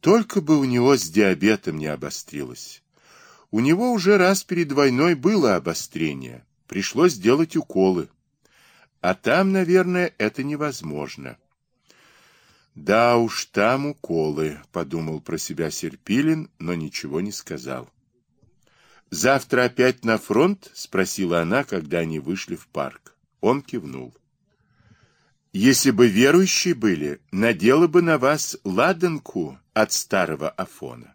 Только бы у него с диабетом не обострилось. У него уже раз перед войной было обострение. Пришлось делать уколы. А там, наверное, это невозможно. Да уж, там уколы, подумал про себя Серпилин, но ничего не сказал. Завтра опять на фронт? спросила она, когда они вышли в парк. Он кивнул. Если бы верующие были, надела бы на вас ладанку от старого Афона.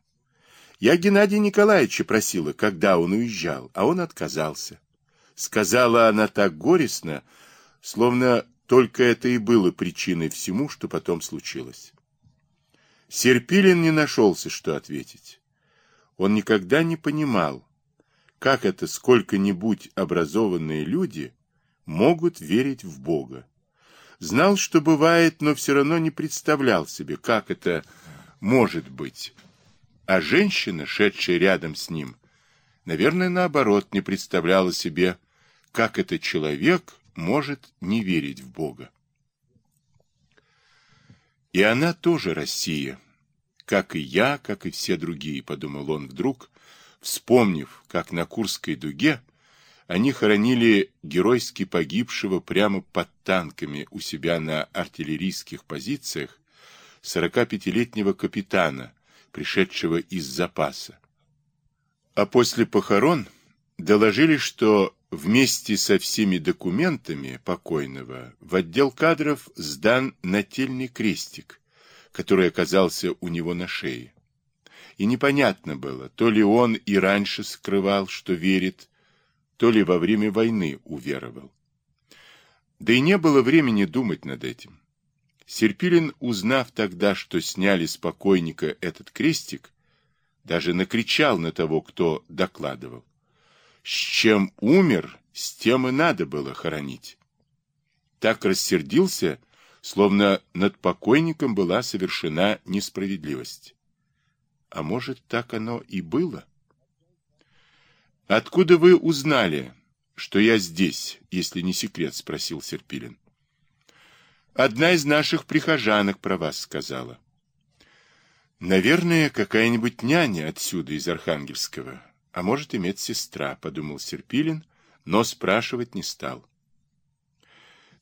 Я Геннадия Николаевича просила, когда он уезжал, а он отказался. Сказала она так горестно, словно только это и было причиной всему, что потом случилось. Серпилин не нашелся, что ответить. Он никогда не понимал, как это сколько-нибудь образованные люди могут верить в Бога. Знал, что бывает, но все равно не представлял себе, как это может быть. А женщина, шедшая рядом с ним, наверное, наоборот, не представляла себе, как этот человек может не верить в Бога. И она тоже Россия, как и я, как и все другие, подумал он вдруг, вспомнив, как на Курской дуге они хоронили геройски погибшего прямо под танками у себя на артиллерийских позициях 45-летнего капитана, пришедшего из запаса. А после похорон доложили, что вместе со всеми документами покойного в отдел кадров сдан нательный крестик, который оказался у него на шее. И непонятно было, то ли он и раньше скрывал, что верит, то ли во время войны уверовал. Да и не было времени думать над этим. Серпилин, узнав тогда, что сняли с покойника этот крестик, даже накричал на того, кто докладывал. С чем умер, с тем и надо было хоронить. Так рассердился, словно над покойником была совершена несправедливость. А может, так оно и было? «Откуда вы узнали, что я здесь, если не секрет?» — спросил Серпилин. «Одна из наших прихожанок про вас сказала». «Наверное, какая-нибудь няня отсюда, из Архангельского, а может, и медсестра», — подумал Серпилин, но спрашивать не стал.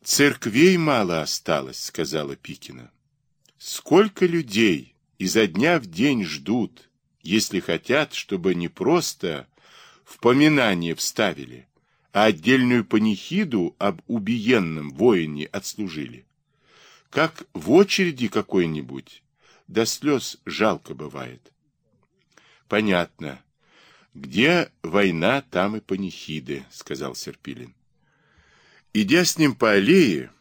«Церквей мало осталось», — сказала Пикина. «Сколько людей изо дня в день ждут, если хотят, чтобы не просто в поминание вставили, а отдельную панихиду об убиенном воине отслужили. Как в очереди какой-нибудь, до слез жалко бывает. Понятно. Где война, там и панихиды, сказал Серпилин. Идя с ним по аллее,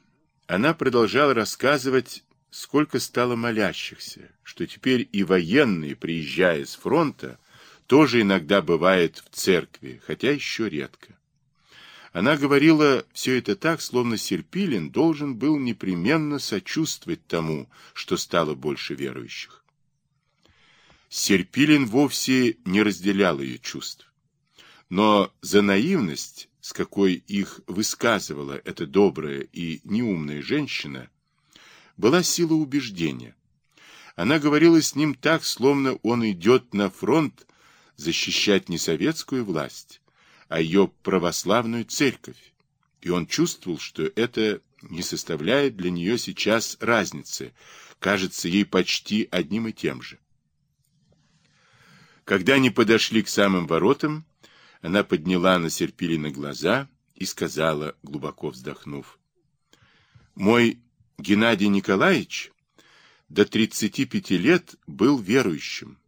она продолжала рассказывать, сколько стало молящихся, что теперь и военные, приезжая с фронта, тоже иногда бывает в церкви, хотя еще редко. Она говорила все это так, словно Серпилин должен был непременно сочувствовать тому, что стало больше верующих. Серпилин вовсе не разделял ее чувств. Но за наивность, с какой их высказывала эта добрая и неумная женщина, была сила убеждения. Она говорила с ним так, словно он идет на фронт защищать не советскую власть, а ее православную церковь. И он чувствовал, что это не составляет для нее сейчас разницы, кажется ей почти одним и тем же. Когда они подошли к самым воротам, она подняла на Серпилина глаза и сказала, глубоко вздохнув, «Мой Геннадий Николаевич до 35 лет был верующим,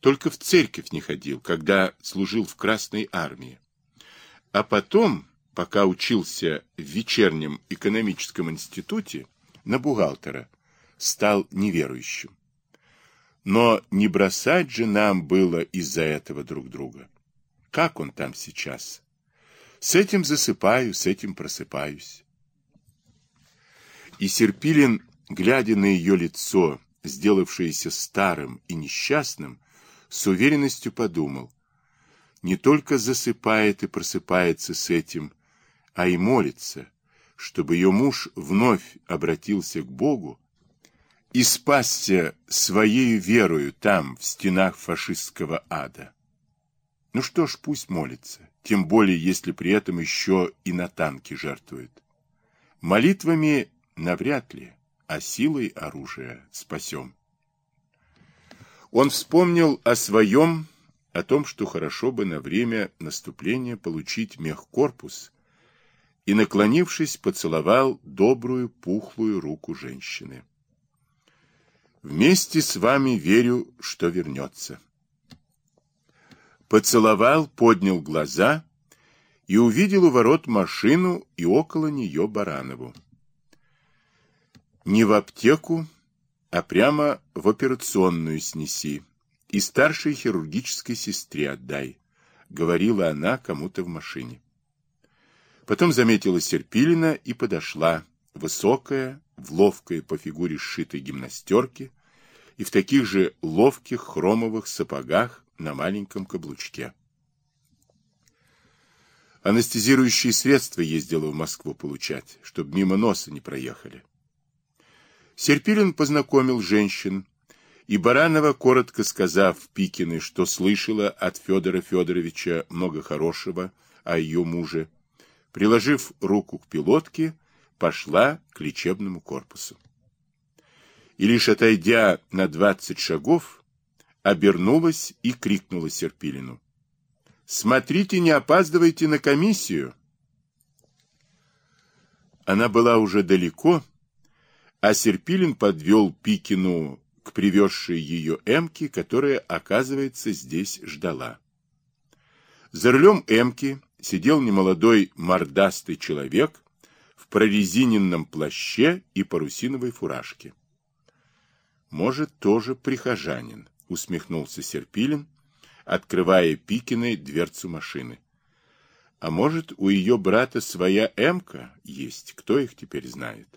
только в церковь не ходил, когда служил в Красной армии. А потом, пока учился в вечернем экономическом институте на бухгалтера, стал неверующим. Но не бросать же нам было из-за этого друг друга. Как он там сейчас? С этим засыпаю, с этим просыпаюсь. И Серпилин, глядя на ее лицо, сделавшееся старым и несчастным, с уверенностью подумал, не только засыпает и просыпается с этим, а и молится, чтобы ее муж вновь обратился к Богу, и спасся своею верою там, в стенах фашистского ада. Ну что ж, пусть молится, тем более, если при этом еще и на танки жертвует. Молитвами навряд ли, а силой оружия спасем. Он вспомнил о своем, о том, что хорошо бы на время наступления получить мехкорпус, и, наклонившись, поцеловал добрую пухлую руку женщины. Вместе с вами верю, что вернется. Поцеловал, поднял глаза и увидел у ворот машину и около нее Баранову. Не в аптеку, а прямо в операционную снеси и старшей хирургической сестре отдай, говорила она кому-то в машине. Потом заметила Серпилина и подошла, высокая, в ловкой по фигуре сшитой гимнастерке и в таких же ловких хромовых сапогах на маленьком каблучке. Анестезирующие средства ездила в Москву получать, чтобы мимо носа не проехали. Серпилин познакомил женщин, и Баранова, коротко сказав Пикиной, что слышала от Федора Федоровича много хорошего о ее муже, приложив руку к пилотке, пошла к лечебному корпусу. И лишь отойдя на двадцать шагов, обернулась и крикнула Серпилину. «Смотрите, не опаздывайте на комиссию!» Она была уже далеко, а Серпилин подвел Пикину к привезшей ее Эмке, которая, оказывается, здесь ждала. За рулем Эмки сидел немолодой мордастый человек в прорезиненном плаще и парусиновой фуражке. «Может, тоже прихожанин», — усмехнулся Серпилин, открывая Пикиной дверцу машины. «А может, у ее брата своя Эмка есть, кто их теперь знает?»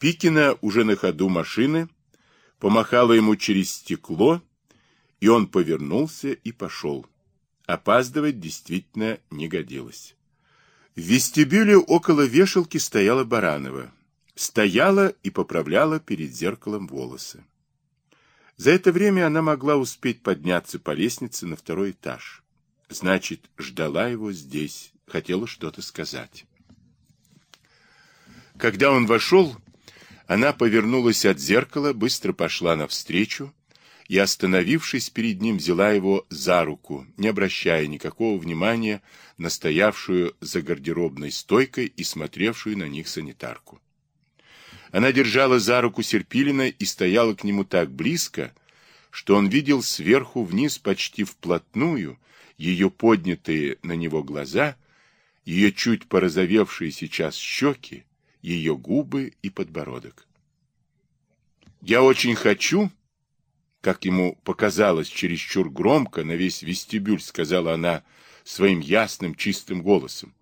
Пикина уже на ходу машины помахала ему через стекло, и он повернулся и пошел. Опаздывать действительно не годилось. В вестибюле около вешалки стояла Баранова. Стояла и поправляла перед зеркалом волосы. За это время она могла успеть подняться по лестнице на второй этаж. Значит, ждала его здесь, хотела что-то сказать. Когда он вошел, она повернулась от зеркала, быстро пошла навстречу и, остановившись перед ним, взяла его за руку, не обращая никакого внимания на стоявшую за гардеробной стойкой и смотревшую на них санитарку. Она держала за руку Серпилина и стояла к нему так близко, что он видел сверху вниз почти вплотную ее поднятые на него глаза, ее чуть порозовевшие сейчас щеки, ее губы и подбородок. «Я очень хочу», как ему показалось чересчур громко, на весь вестибюль сказала она своим ясным чистым голосом,